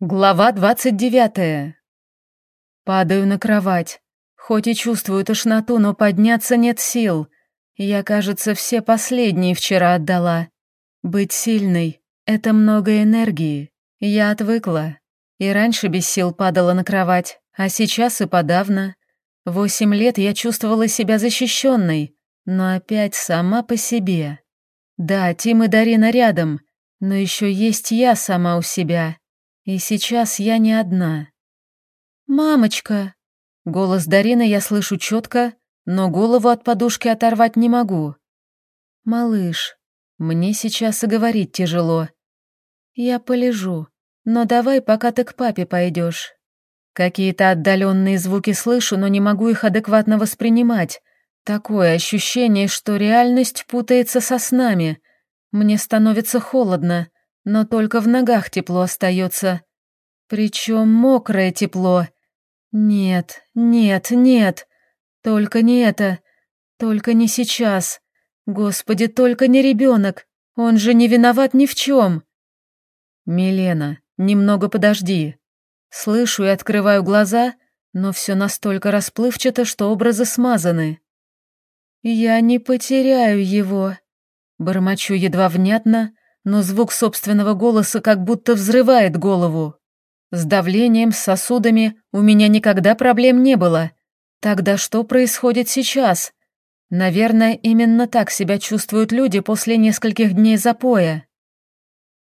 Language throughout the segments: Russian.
Глава двадцать девятая. Падаю на кровать. Хоть и чувствую тошноту, но подняться нет сил. Я, кажется, все последние вчера отдала. Быть сильной — это много энергии. Я отвыкла. И раньше без сил падала на кровать, а сейчас и подавно. Восемь лет я чувствовала себя защищенной, но опять сама по себе. Да, Тим и Дарина рядом, но еще есть я сама у себя. И сейчас я не одна. «Мамочка!» Голос Дарины я слышу четко, но голову от подушки оторвать не могу. «Малыш, мне сейчас и говорить тяжело. Я полежу, но давай, пока ты к папе пойдешь. Какие-то отдаленные звуки слышу, но не могу их адекватно воспринимать. Такое ощущение, что реальность путается со снами. Мне становится холодно но только в ногах тепло остается. Причем мокрое тепло. Нет, нет, нет. Только не это. Только не сейчас. Господи, только не ребенок. Он же не виноват ни в чем. Милена, немного подожди. Слышу и открываю глаза, но все настолько расплывчато, что образы смазаны. Я не потеряю его. Бормочу едва внятно, но звук собственного голоса как будто взрывает голову. С давлением, с сосудами у меня никогда проблем не было. Тогда что происходит сейчас? Наверное, именно так себя чувствуют люди после нескольких дней запоя.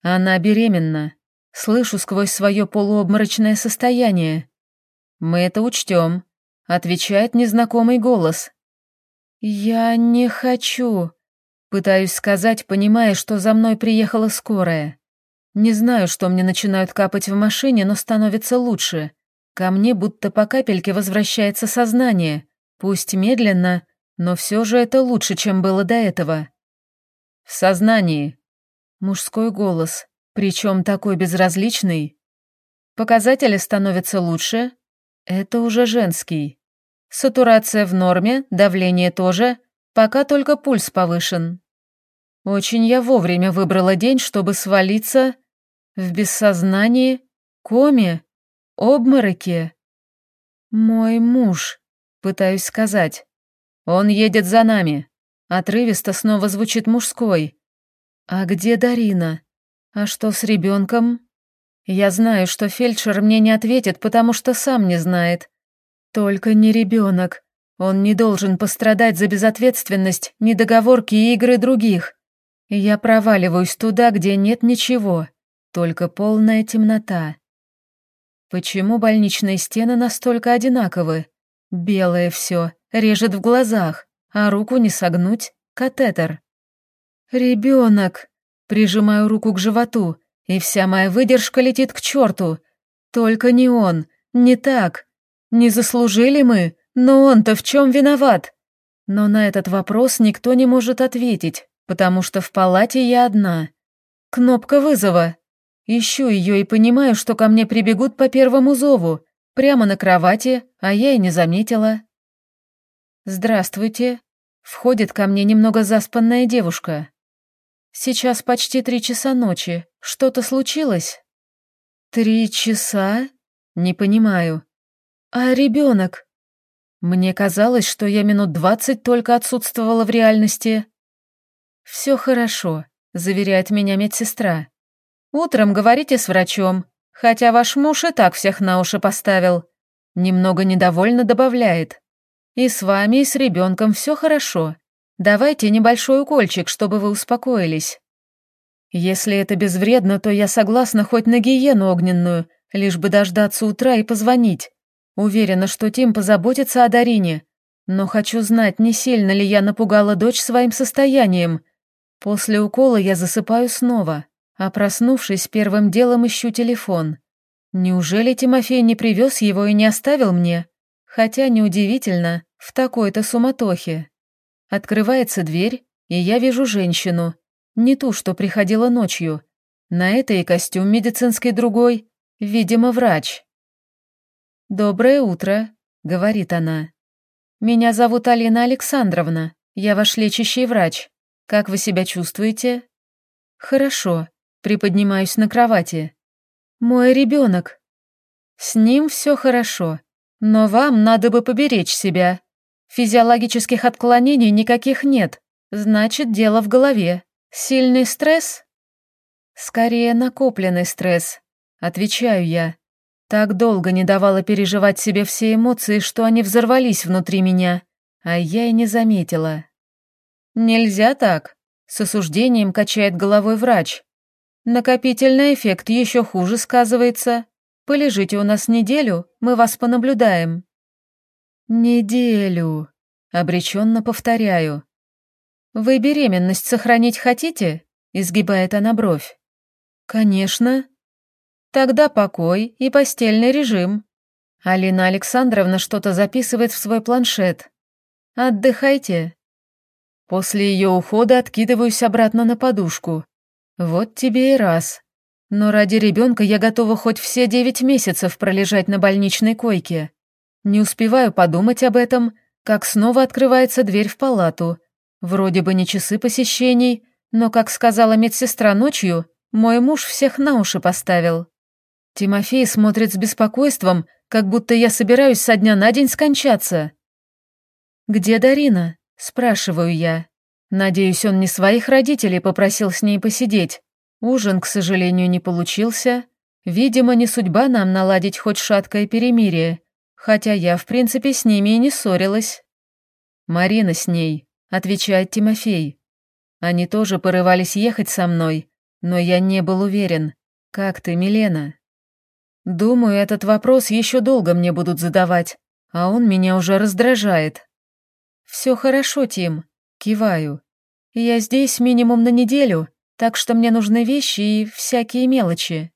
Она беременна. Слышу сквозь свое полуобморочное состояние. Мы это учтем, отвечает незнакомый голос. Я не хочу. Пытаюсь сказать, понимая, что за мной приехала скорая. Не знаю, что мне начинают капать в машине, но становится лучше. Ко мне будто по капельке возвращается сознание. Пусть медленно, но все же это лучше, чем было до этого. В сознании. Мужской голос, причем такой безразличный. Показатели становятся лучше. Это уже женский. Сатурация в норме, давление тоже, Пока только пульс повышен. Очень я вовремя выбрала день, чтобы свалиться в бессознании, коме, обмороке. Мой муж, пытаюсь сказать. Он едет за нами. Отрывисто снова звучит мужской. А где Дарина? А что с ребенком? Я знаю, что фельдшер мне не ответит, потому что сам не знает. Только не ребенок. Он не должен пострадать за безответственность, недоговорки и игры других. Я проваливаюсь туда, где нет ничего, только полная темнота. Почему больничные стены настолько одинаковы? Белое все, режет в глазах, а руку не согнуть, катетер. Ребенок! Прижимаю руку к животу, и вся моя выдержка летит к черту. Только не он, не так. Не заслужили мы, но он-то в чем виноват? Но на этот вопрос никто не может ответить, потому что в палате я одна. Кнопка вызова. Ищу ее и понимаю, что ко мне прибегут по первому зову, прямо на кровати, а я и не заметила. «Здравствуйте», — входит ко мне немного заспанная девушка. «Сейчас почти три часа ночи. Что-то случилось?» «Три часа?» «Не понимаю». «А ребенок? Мне казалось, что я минут двадцать только отсутствовала в реальности. «Все хорошо», — заверяет меня медсестра. «Утром говорите с врачом, хотя ваш муж и так всех на уши поставил». Немного недовольно добавляет. «И с вами, и с ребенком все хорошо. Давайте небольшой укольчик, чтобы вы успокоились». Если это безвредно, то я согласна хоть на гиену огненную, лишь бы дождаться утра и позвонить. Уверена, что Тим позаботится о Дарине, но хочу знать, не сильно ли я напугала дочь своим состоянием. После укола я засыпаю снова, а проснувшись, первым делом ищу телефон. Неужели Тимофей не привез его и не оставил мне? Хотя неудивительно, в такой-то суматохе. Открывается дверь, и я вижу женщину. Не ту, что приходила ночью. На это и костюм медицинский другой. Видимо, врач. «Доброе утро», — говорит она. «Меня зовут Алина Александровна, я ваш лечащий врач. Как вы себя чувствуете?» «Хорошо», — приподнимаюсь на кровати. Мой ребенок. С ним все хорошо, но вам надо бы поберечь себя. Физиологических отклонений никаких нет, значит, дело в голове. Сильный стресс? Скорее, накопленный стресс, отвечаю я. Так долго не давала переживать себе все эмоции, что они взорвались внутри меня, а я и не заметила. Нельзя так, с осуждением качает головой врач. Накопительный эффект еще хуже сказывается. Полежите у нас неделю, мы вас понаблюдаем». «Неделю», — обреченно повторяю. «Вы беременность сохранить хотите?» — изгибает она бровь. «Конечно». «Тогда покой и постельный режим». Алина Александровна что-то записывает в свой планшет. «Отдыхайте». После ее ухода откидываюсь обратно на подушку. Вот тебе и раз. Но ради ребенка я готова хоть все девять месяцев пролежать на больничной койке. Не успеваю подумать об этом, как снова открывается дверь в палату. Вроде бы не часы посещений, но, как сказала медсестра ночью, мой муж всех на уши поставил. Тимофей смотрит с беспокойством, как будто я собираюсь со дня на день скончаться. «Где Дарина?» – спрашиваю я. Надеюсь, он не своих родителей попросил с ней посидеть. Ужин, к сожалению, не получился. Видимо, не судьба нам наладить хоть шаткое перемирие, хотя я, в принципе, с ними и не ссорилась. «Марина с ней», — отвечает Тимофей. Они тоже порывались ехать со мной, но я не был уверен. Как ты, Милена? Думаю, этот вопрос еще долго мне будут задавать, а он меня уже раздражает. Все хорошо, Тим, киваю. Я здесь минимум на неделю, так что мне нужны вещи и всякие мелочи.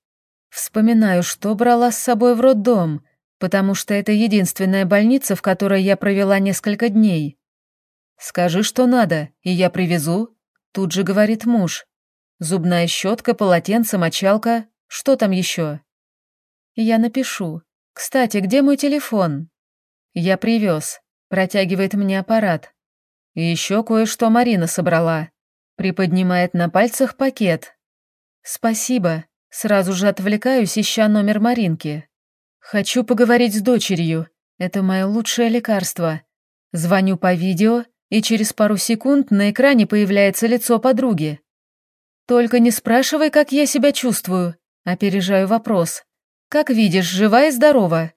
Вспоминаю, что брала с собой в роддом, потому что это единственная больница, в которой я провела несколько дней. «Скажи, что надо, и я привезу», — тут же говорит муж. «Зубная щетка, полотенце, мочалка, что там еще?» Я напишу. «Кстати, где мой телефон?» «Я привез», — протягивает мне аппарат. Еще кое-что Марина собрала. Приподнимает на пальцах пакет. Спасибо. Сразу же отвлекаюсь, ища номер Маринки. Хочу поговорить с дочерью. Это мое лучшее лекарство. Звоню по видео, и через пару секунд на экране появляется лицо подруги. Только не спрашивай, как я себя чувствую. Опережаю вопрос. Как видишь, жива и здорова.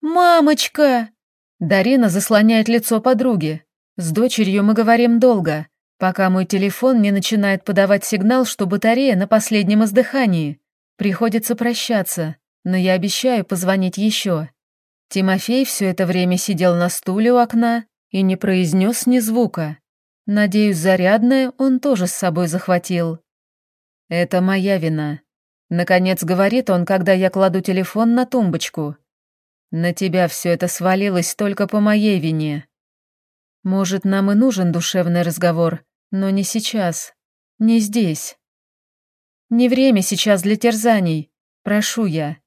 «Мамочка!» Дарина заслоняет лицо подруги. С дочерью мы говорим долго, пока мой телефон не начинает подавать сигнал, что батарея на последнем издыхании. Приходится прощаться, но я обещаю позвонить еще. Тимофей все это время сидел на стуле у окна и не произнес ни звука. Надеюсь, зарядное он тоже с собой захватил. Это моя вина. Наконец говорит он, когда я кладу телефон на тумбочку. На тебя все это свалилось только по моей вине. Может, нам и нужен душевный разговор, но не сейчас, не здесь. Не время сейчас для терзаний, прошу я.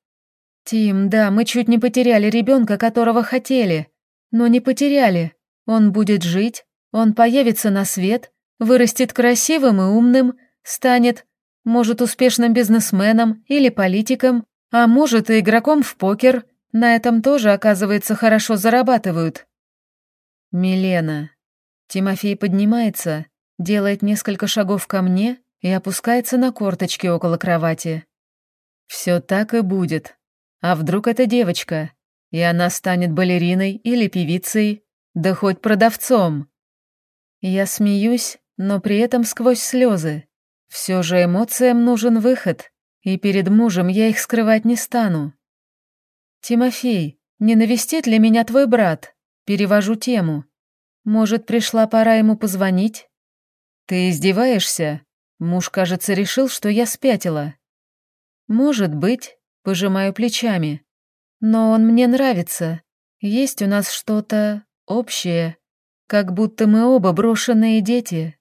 Тим, да, мы чуть не потеряли ребенка, которого хотели, но не потеряли. Он будет жить, он появится на свет, вырастет красивым и умным, станет, может, успешным бизнесменом или политиком, а может, и игроком в покер. На этом тоже, оказывается, хорошо зарабатывают. «Милена». Тимофей поднимается, делает несколько шагов ко мне и опускается на корточки около кровати. «Все так и будет. А вдруг это девочка, и она станет балериной или певицей, да хоть продавцом?» Я смеюсь, но при этом сквозь слезы. Все же эмоциям нужен выход, и перед мужем я их скрывать не стану. «Тимофей, не навестит ли меня твой брат?» Перевожу тему. Может, пришла пора ему позвонить? Ты издеваешься? Муж, кажется, решил, что я спятила. Может быть, пожимаю плечами. Но он мне нравится. Есть у нас что-то общее, как будто мы оба брошенные дети.